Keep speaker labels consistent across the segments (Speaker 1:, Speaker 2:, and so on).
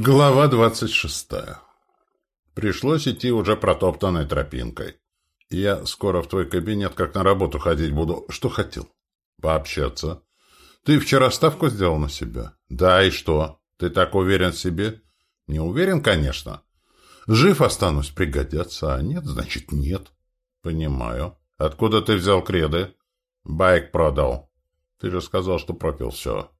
Speaker 1: Глава двадцать шестая. Пришлось идти уже протоптанной тропинкой. Я скоро в твой кабинет как на работу ходить буду. Что хотел? Пообщаться. Ты вчера ставку сделал на себя? Да, и что? Ты так уверен в себе? Не уверен, конечно. Жив останусь, пригодятся, а нет, значит нет. Понимаю. Откуда ты взял креды? Байк продал. Ты же сказал, что пропил все.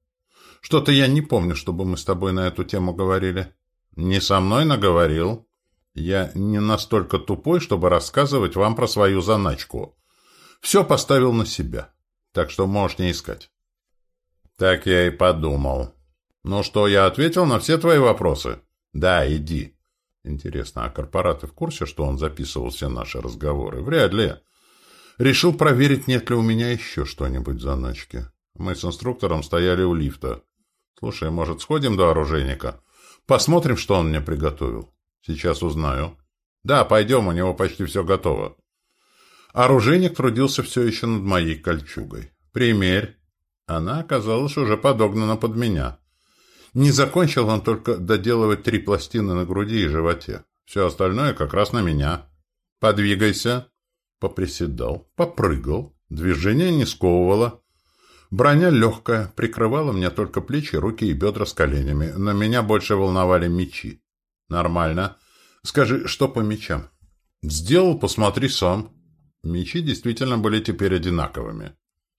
Speaker 1: Что-то я не помню, чтобы мы с тобой на эту тему говорили. Не со мной наговорил. Я не настолько тупой, чтобы рассказывать вам про свою заначку. Все поставил на себя. Так что можешь не искать. Так я и подумал. Ну что, я ответил на все твои вопросы? Да, иди. Интересно, а корпораты в курсе, что он записывал все наши разговоры? Вряд ли. Решил проверить, нет ли у меня еще что-нибудь в заначке. Мы с инструктором стояли у лифта. Слушай, может, сходим до оружейника? Посмотрим, что он мне приготовил. Сейчас узнаю. Да, пойдем, у него почти все готово. Оружейник трудился все еще над моей кольчугой. Примерь. Она оказалась уже подогнана под меня. Не закончил он только доделывать три пластины на груди и животе. Все остальное как раз на меня. Подвигайся. Поприседал, попрыгал. Движение не сковывало. Броня легкая, прикрывала мне только плечи, руки и бедра с коленями, но меня больше волновали мечи. Нормально. Скажи, что по мечам? Сделал, посмотри сам. Мечи действительно были теперь одинаковыми.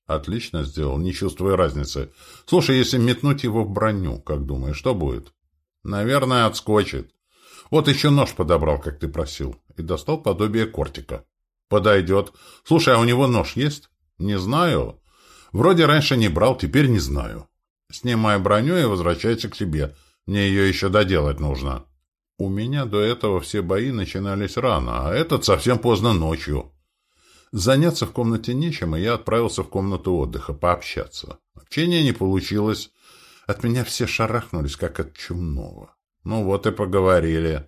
Speaker 1: Отлично сделал, не чувствуя разницы. Слушай, если метнуть его в броню, как думаешь, что будет? Наверное, отскочит. Вот еще нож подобрал, как ты просил, и достал подобие кортика. Подойдет. Слушай, а у него нож есть? Не знаю. Вроде раньше не брал, теперь не знаю. Снимай броню и возвращайся к себе. Мне ее еще доделать нужно. У меня до этого все бои начинались рано, а этот совсем поздно ночью. Заняться в комнате нечем, и я отправился в комнату отдыха пообщаться. Общения не получилось. От меня все шарахнулись, как от чумного. Ну вот и поговорили.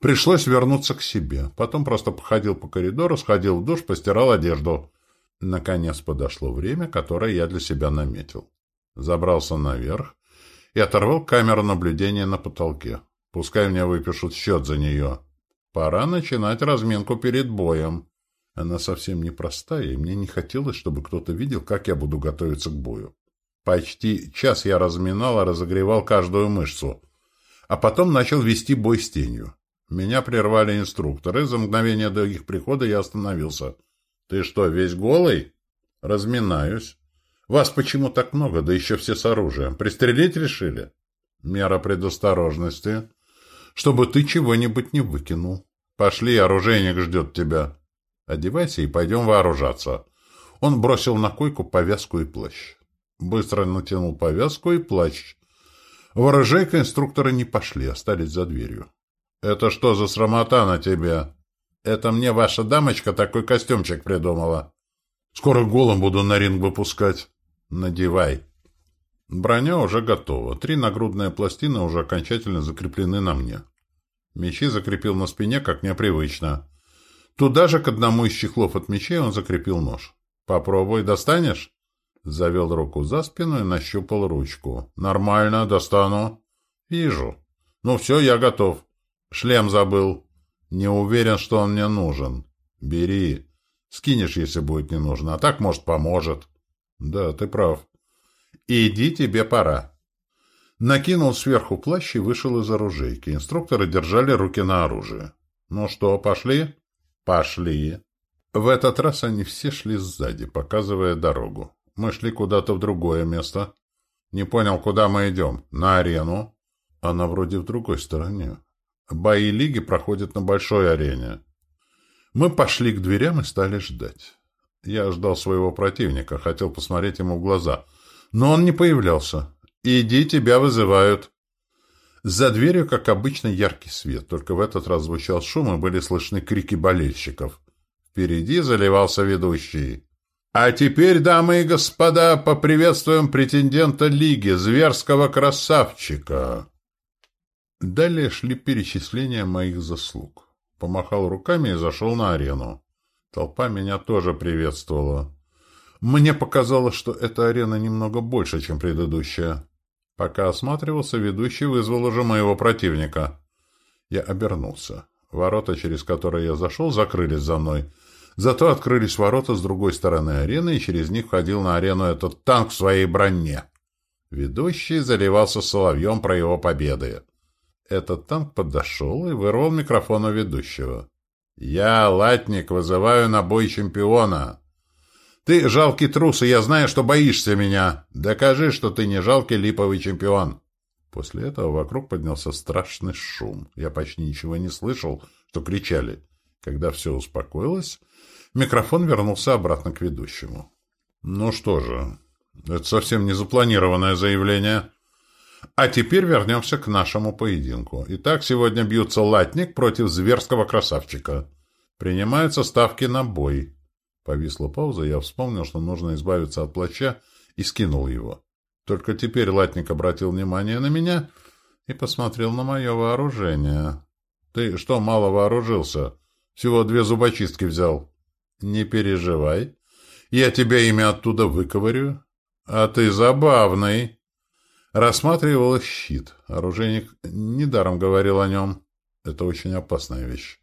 Speaker 1: Пришлось вернуться к себе. Потом просто походил по коридору, сходил в душ, постирал одежду. Наконец подошло время, которое я для себя наметил. Забрался наверх и оторвал камеру наблюдения на потолке. Пускай мне выпишут счет за нее. Пора начинать разминку перед боем. Она совсем непростая, и мне не хотелось, чтобы кто-то видел, как я буду готовиться к бою. Почти час я разминал и разогревал каждую мышцу, а потом начал вести бой с тенью. Меня прервали инструкторы, за мгновение до их прихода я остановился — «Ты что, весь голый?» «Разминаюсь. Вас почему так много, да еще все с оружием? Пристрелить решили?» «Мера предосторожности. Чтобы ты чего-нибудь не выкинул. Пошли, оружейник ждет тебя. Одевайся и пойдем вооружаться». Он бросил на койку повязку и плащ. Быстро натянул повязку и плащ. В оружейка инструкторы не пошли, остались за дверью. «Это что за срамота на тебе?» Это мне ваша дамочка такой костюмчик придумала. Скоро голым буду на ринг выпускать. Надевай. Броня уже готова. Три нагрудные пластины уже окончательно закреплены на мне. Мечи закрепил на спине, как непривычно. Туда же к одному из чехлов от мечей он закрепил нож. «Попробуй, достанешь?» Завел руку за спину и нащупал ручку. «Нормально, достану». «Вижу. Ну все, я готов. Шлем забыл». Не уверен, что он мне нужен. Бери. Скинешь, если будет не нужно, а так, может, поможет. Да, ты прав. Иди, тебе пора. Накинул сверху плащ и вышел из оружейки. Инструкторы держали руки на оружие. Ну что, пошли? Пошли. В этот раз они все шли сзади, показывая дорогу. Мы шли куда-то в другое место. Не понял, куда мы идем. На арену. Она вроде в другой стороне. Бои лиги проходят на большой арене. Мы пошли к дверям и стали ждать. Я ждал своего противника, хотел посмотреть ему в глаза. Но он не появлялся. «Иди, тебя вызывают». За дверью, как обычно, яркий свет, только в этот раз звучал шум и были слышны крики болельщиков. Впереди заливался ведущий. «А теперь, дамы и господа, поприветствуем претендента лиги, зверского красавчика!» Далее шли перечисления моих заслуг. Помахал руками и зашел на арену. Толпа меня тоже приветствовала. Мне показалось, что эта арена немного больше, чем предыдущая. Пока осматривался, ведущий вызвал уже моего противника. Я обернулся. Ворота, через которые я зашел, закрылись за мной. Зато открылись ворота с другой стороны арены, и через них входил на арену этот танк в своей броне. Ведущий заливался соловьем про его победы. Этот танк подошел и вырвал микрофон у ведущего. «Я, латник, вызываю на бой чемпиона. Ты жалкий трус, и я знаю, что боишься меня. Докажи, что ты не жалкий липовый чемпион». После этого вокруг поднялся страшный шум. Я почти ничего не слышал, что кричали. Когда все успокоилось, микрофон вернулся обратно к ведущему. «Ну что же, это совсем не запланированное заявление». А теперь вернемся к нашему поединку. Итак, сегодня бьются латник против зверского красавчика. Принимаются ставки на бой. Повисла пауза, я вспомнил, что нужно избавиться от плаща, и скинул его. Только теперь латник обратил внимание на меня и посмотрел на мое вооружение. «Ты что, мало вооружился? Всего две зубочистки взял». «Не переживай. Я тебя ими оттуда выковырю. А ты забавный». Рассматривал щит. Оружейник недаром говорил о нем. Это очень опасная вещь.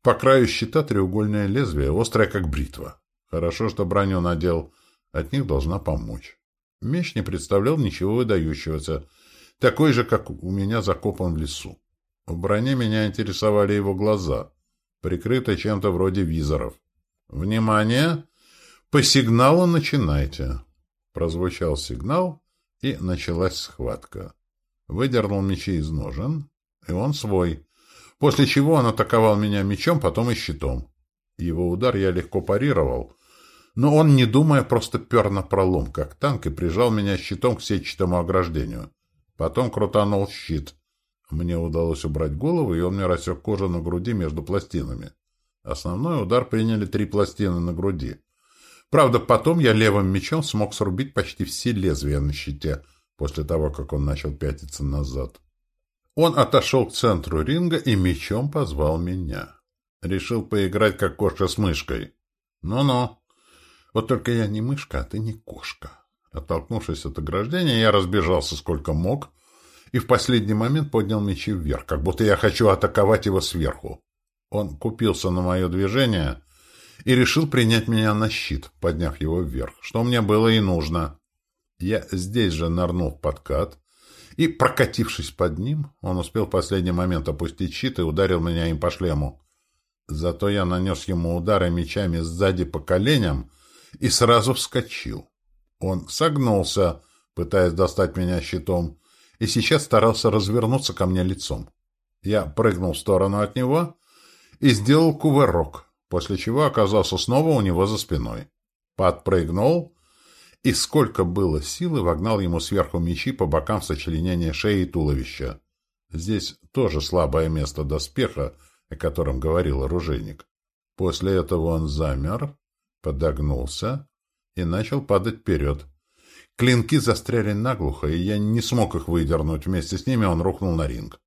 Speaker 1: По краю щита треугольное лезвие, острое как бритва. Хорошо, что броню надел. От них должна помочь. Меч не представлял ничего выдающегося. Такой же, как у меня закопан в лесу. В броне меня интересовали его глаза, прикрытые чем-то вроде визоров. «Внимание! По сигналу начинайте!» Прозвучал сигнал, и началась схватка. Выдернул мечи из ножен, и он свой. После чего он атаковал меня мечом, потом и щитом. Его удар я легко парировал, но он, не думая, просто пер на пролом, как танк, и прижал меня щитом к сетчатому ограждению. Потом крутанул щит. Мне удалось убрать голову, и он мне рассек кожу на груди между пластинами. Основной удар приняли три пластины на груди. Правда, потом я левым мечом смог срубить почти все лезвия на щите, после того, как он начал пятиться назад. Он отошел к центру ринга и мечом позвал меня. Решил поиграть, как кошка с мышкой. Ну-ну. Вот только я не мышка, а ты не кошка. Оттолкнувшись от ограждения, я разбежался сколько мог и в последний момент поднял мечи вверх, как будто я хочу атаковать его сверху. Он купился на мое движение и решил принять меня на щит, подняв его вверх, что мне было и нужно. Я здесь же нырнул в подкат, и, прокатившись под ним, он успел в последний момент опустить щит и ударил меня им по шлему. Зато я нанес ему удары мечами сзади по коленям и сразу вскочил. Он согнулся, пытаясь достать меня щитом, и сейчас старался развернуться ко мне лицом. Я прыгнул в сторону от него и сделал кувырок, после чего оказался снова у него за спиной. Подпрыгнул и, сколько было силы, вогнал ему сверху мечи по бокам сочленения шеи и туловища. Здесь тоже слабое место доспеха, о котором говорил оружейник. После этого он замер, подогнулся и начал падать вперед. Клинки застряли наглухо, и я не смог их выдернуть. Вместе с ними он рухнул на ринг.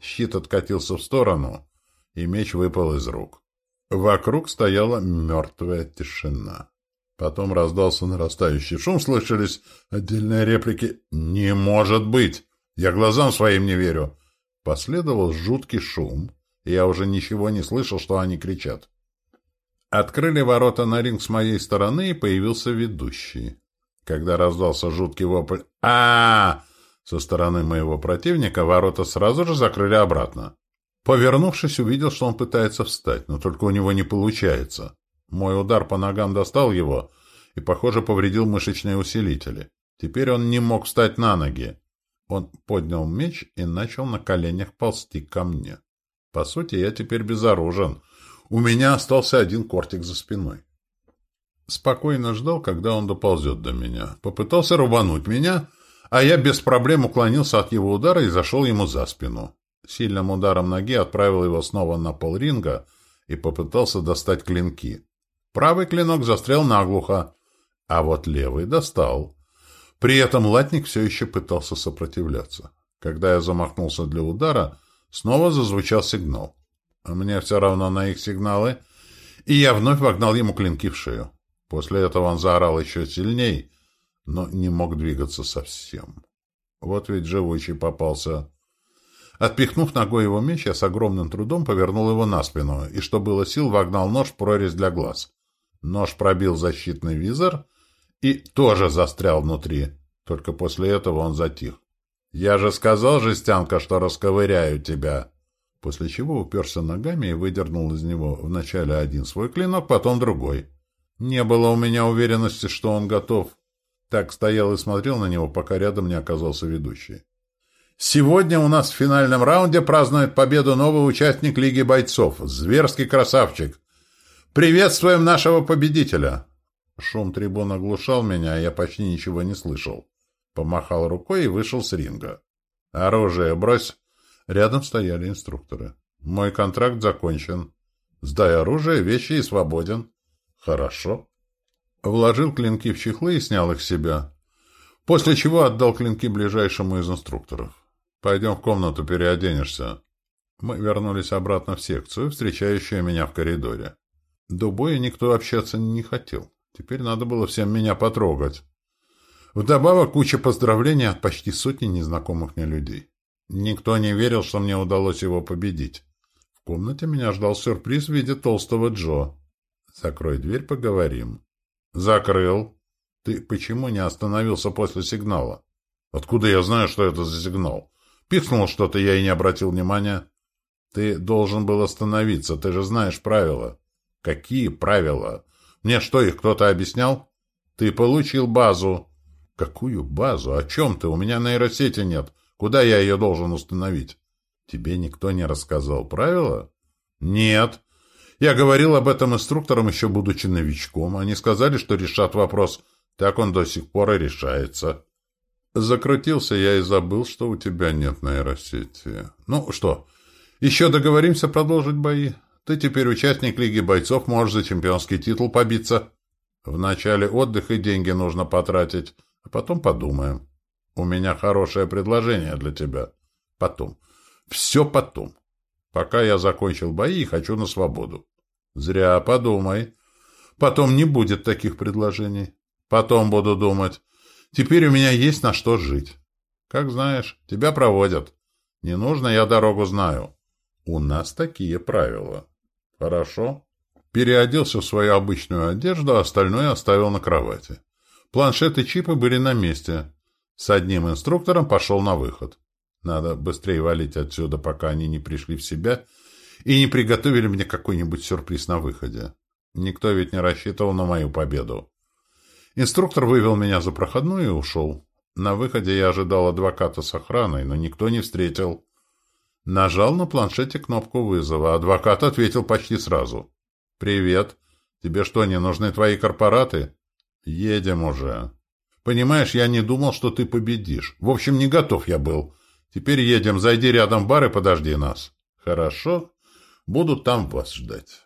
Speaker 1: Щит откатился в сторону, и меч выпал из рук. Вокруг стояла мертвая тишина. Потом раздался нарастающий шум, слышались отдельные реплики «Не может быть! Я глазам своим не верю!» Последовал жуткий шум, и я уже ничего не слышал, что они кричат. Открыли ворота на ринг с моей стороны, и появился ведущий. Когда раздался жуткий вопль а, -а, -а со стороны моего противника, ворота сразу же закрыли обратно. Повернувшись, увидел, что он пытается встать, но только у него не получается. Мой удар по ногам достал его и, похоже, повредил мышечные усилители. Теперь он не мог встать на ноги. Он поднял меч и начал на коленях ползти ко мне. По сути, я теперь безоружен. У меня остался один кортик за спиной. Спокойно ждал, когда он доползет до меня. Попытался рубануть меня, а я без проблем уклонился от его удара и зашел ему за спину. Сильным ударом ноги отправил его снова на пол ринга и попытался достать клинки. Правый клинок застрял наглухо, а вот левый достал. При этом латник все еще пытался сопротивляться. Когда я замахнулся для удара, снова зазвучал сигнал. Мне все равно на их сигналы, и я вновь вогнал ему клинки в шею. После этого он заорал еще сильней, но не мог двигаться совсем. Вот ведь живучий попался. Отпихнув ногой его меч, я с огромным трудом повернул его на спину и, что было сил, вогнал нож в прорезь для глаз. Нож пробил защитный визор и тоже застрял внутри. Только после этого он затих. «Я же сказал, жестянка, что расковыряю тебя!» После чего уперся ногами и выдернул из него вначале один свой клинок, потом другой. Не было у меня уверенности, что он готов. Так стоял и смотрел на него, пока рядом не оказался ведущий. Сегодня у нас в финальном раунде празднует победу новый участник Лиги бойцов. Зверский красавчик. Приветствуем нашего победителя. Шум трибун оглушал меня, а я почти ничего не слышал. Помахал рукой и вышел с ринга. Оружие брось. Рядом стояли инструкторы. Мой контракт закончен. Сдай оружие, вещи и свободен. Хорошо. Вложил клинки в чехлы и снял их с себя. После чего отдал клинки ближайшему из инструкторов. «Пойдем в комнату, переоденешься». Мы вернулись обратно в секцию, встречающую меня в коридоре. До боя никто общаться не хотел. Теперь надо было всем меня потрогать. Вдобавок куча поздравлений от почти сотни незнакомых мне людей. Никто не верил, что мне удалось его победить. В комнате меня ждал сюрприз в виде толстого Джо. «Закрой дверь, поговорим». «Закрыл. Ты почему не остановился после сигнала?» «Откуда я знаю, что это за сигнал?» Пикнул что-то, я и не обратил внимания. Ты должен был остановиться, ты же знаешь правила. Какие правила? Мне что, их кто-то объяснял? Ты получил базу. Какую базу? О чем ты? У меня нейросети нет. Куда я ее должен установить? Тебе никто не рассказал правила? Нет. Я говорил об этом инструкторам, еще будучи новичком. Они сказали, что решат вопрос. Так он до сих пор и решается. Закрутился я и забыл, что у тебя нет нейросети. Ну что, еще договоримся продолжить бои? Ты теперь участник Лиги бойцов, можешь за чемпионский титул побиться. В начале отдых и деньги нужно потратить, а потом подумаем. У меня хорошее предложение для тебя. Потом. Все потом. Пока я закончил бои и хочу на свободу. Зря подумай. Потом не будет таких предложений. Потом буду думать. Теперь у меня есть на что жить. Как знаешь, тебя проводят. Не нужно, я дорогу знаю. У нас такие правила. Хорошо. Переоделся в свою обычную одежду, а остальное оставил на кровати. Планшеты чипы были на месте. С одним инструктором пошел на выход. Надо быстрее валить отсюда, пока они не пришли в себя и не приготовили мне какой-нибудь сюрприз на выходе. Никто ведь не рассчитывал на мою победу. Инструктор вывел меня за проходную и ушел. На выходе я ожидал адвоката с охраной, но никто не встретил. Нажал на планшете кнопку вызова. Адвокат ответил почти сразу. «Привет. Тебе что, не нужны твои корпораты?» «Едем уже». «Понимаешь, я не думал, что ты победишь. В общем, не готов я был. Теперь едем. Зайди рядом в бар и подожди нас». «Хорошо. Буду там вас ждать».